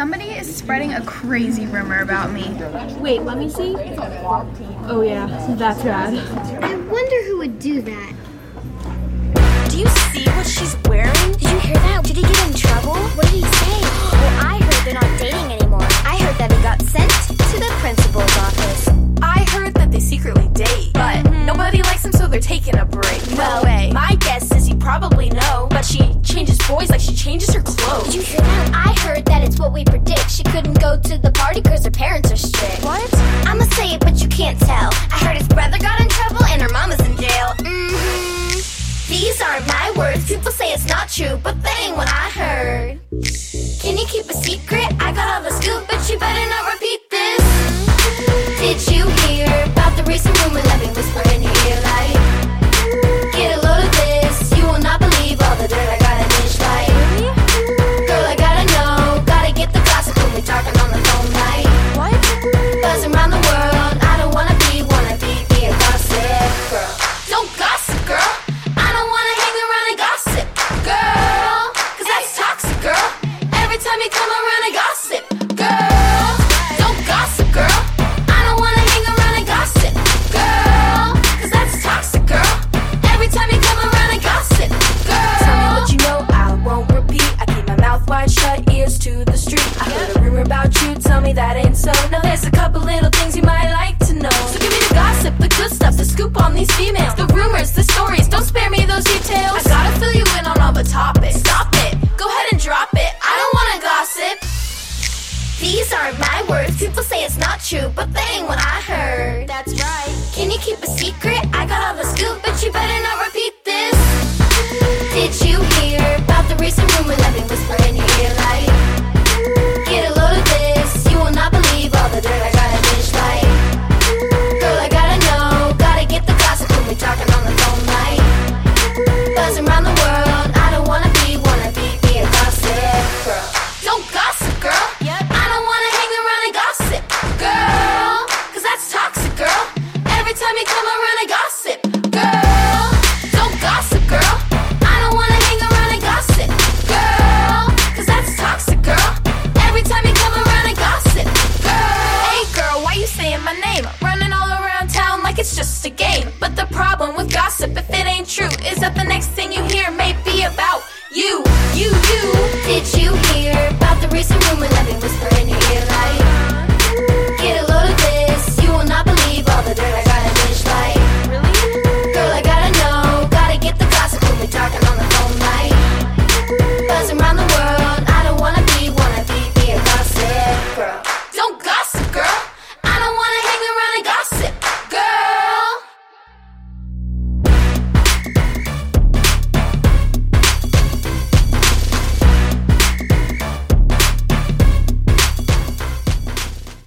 Somebody is spreading a crazy rumor about me. Wait, let me see. Oh, yeah, that's bad. I wonder who would do that. Do you see what she's wearing? Did you hear that? what we predict. She couldn't go to the party cause her parents are strict. What? I'ma say it, but you can't tell. I heard his brother got in trouble and her mama's in jail. Mm-hmm. These aren't my words. People say it's not true, but that ain't what I heard. Can you keep a secret? These aren't my words. People say it's not true, but they ain't what I heard. That's right. Can you keep a secret?